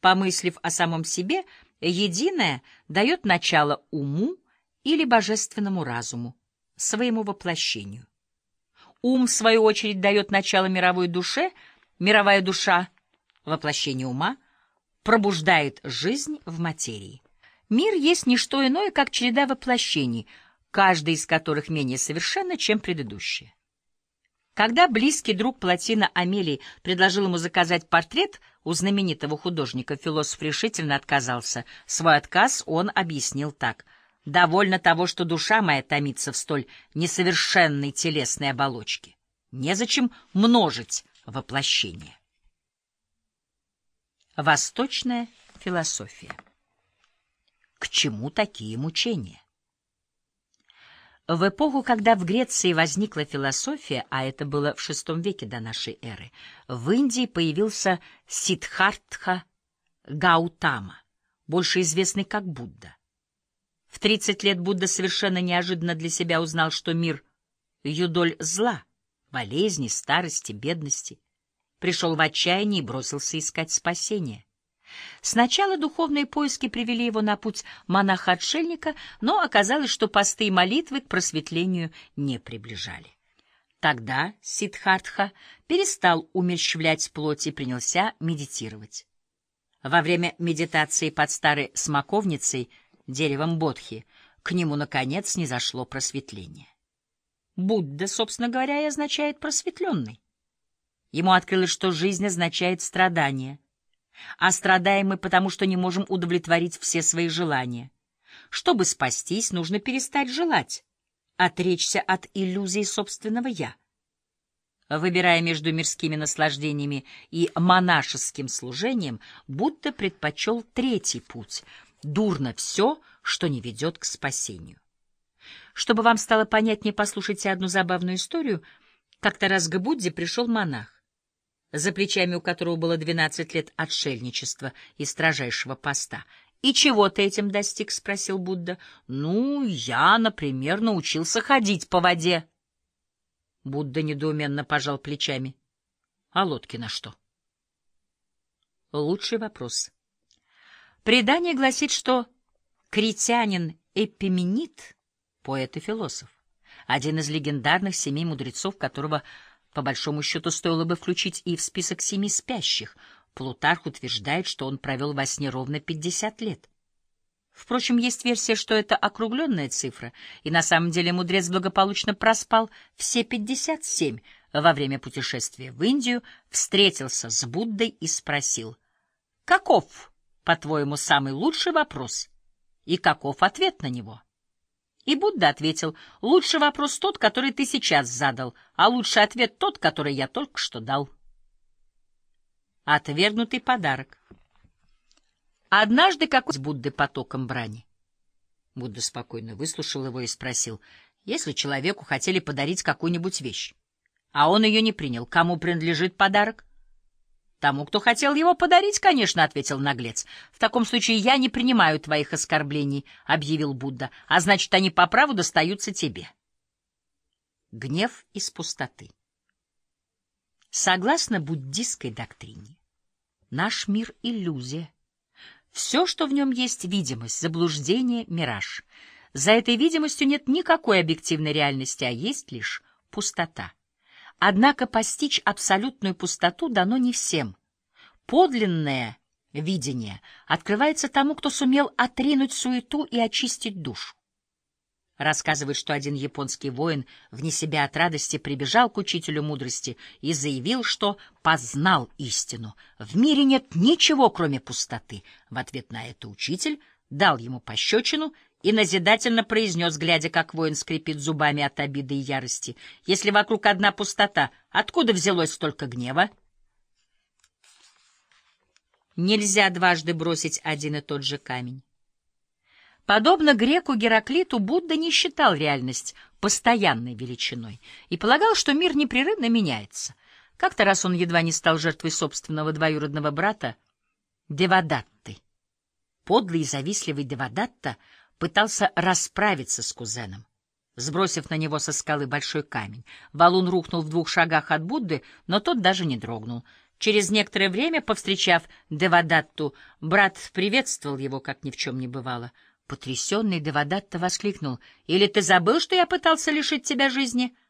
Помыслив о самом себе, единое дает начало уму или божественному разуму, своему воплощению. Ум, в свою очередь, дает начало мировой душе, мировая душа, воплощение ума, пробуждает жизнь в материи. Мир есть не что иное, как череда воплощений, каждый из которых менее совершенно, чем предыдущее. Когда близкий друг Платина Амелий предложил ему заказать портрет у знаменитого художника, философ решительно отказался. Свой отказ он объяснил так. «Довольно того, что душа моя томится в столь несовершенной телесной оболочке. Незачем множить воплощение». Восточная философия К чему такие мучения? В эпоху, когда в Греции возникла философия, а это было в VI веке до нашей эры, в Индии появился Сиддхартха Гаутама, больше известный как Будда. В 30 лет Будда совершенно неожиданно для себя узнал, что мир — юдоль зла, болезни, старости, бедности. Пришел в отчаяние и бросился искать спасения. Сначала духовные поиски привели его на путь монаха-отшельника, но оказалось, что посты и молитвы к просветлению не приближали. Тогда Сиддхартха перестал умерщвлять плоть и принялся медитировать. Во время медитации под старой смоковницей, деревом Бодхи, к нему, наконец, не зашло просветление. Будда, собственно говоря, и означает «просветленный». Ему открылось, что жизнь означает страдание — а страдаем мы потому, что не можем удовлетворить все свои желания. Чтобы спастись, нужно перестать желать, отречься от иллюзии собственного «я». Выбирая между мирскими наслаждениями и монашеским служением, будто предпочел третий путь — дурно все, что не ведет к спасению. Чтобы вам стало понятнее, послушайте одну забавную историю. Как-то раз к Будде пришел монах за плечами у которого было двенадцать лет отшельничества и строжайшего поста. «И чего ты этим достиг?» — спросил Будда. «Ну, я, например, научился ходить по воде». Будда недоуменно пожал плечами. «А лодки на что?» Лучший вопрос. Предание гласит, что критянин Эпименит — поэт и философ, один из легендарных семи мудрецов, которого по большому счету, стоило бы включить и в список семи спящих. Плутарх утверждает, что он провел во сне ровно 50 лет. Впрочем, есть версия, что это округленная цифра, и на самом деле мудрец благополучно проспал все 57 во время путешествия в Индию, встретился с Буддой и спросил, «Каков, по-твоему, самый лучший вопрос, и каков ответ на него?» И Будда ответил, лучший вопрос тот, который ты сейчас задал, а лучший ответ тот, который я только что дал. Отвергнутый подарок. Однажды какой с Будды потоком брани. Будда спокойно выслушал его и спросил, если человеку хотели подарить какую-нибудь вещь, а он ее не принял, кому принадлежит подарок? Тому, кто хотел его подарить, конечно, — ответил наглец. — В таком случае я не принимаю твоих оскорблений, — объявил Будда, — а значит, они по праву достаются тебе. Гнев из пустоты. Согласно буддистской доктрине, наш мир — иллюзия. Все, что в нем есть, — видимость, заблуждение, мираж. За этой видимостью нет никакой объективной реальности, а есть лишь пустота. Однако постичь абсолютную пустоту дано не всем. Подлинное видение открывается тому, кто сумел отринуть суету и очистить душу. Рассказывает, что один японский воин вне себя от радости прибежал к учителю мудрости и заявил, что познал истину. В мире нет ничего, кроме пустоты. В ответ на это учитель дал ему пощечину и назидательно произнес, глядя, как воин скрипит зубами от обиды и ярости. «Если вокруг одна пустота, откуда взялось столько гнева?» Нельзя дважды бросить один и тот же камень. Подобно греку Гераклиту, Будда не считал реальность постоянной величиной и полагал, что мир непрерывно меняется. Как-то раз он едва не стал жертвой собственного двоюродного брата Девадатты. Подлый и завистливый Девадатта — пытался расправиться с кузеном, сбросив на него со скалы большой камень. Валун рухнул в двух шагах от Будды, но тот даже не дрогнул. Через некоторое время, повстречав Девадатту, брат приветствовал его, как ни в чем не бывало. Потрясенный Девадатта воскликнул. — Или ты забыл, что я пытался лишить тебя жизни? —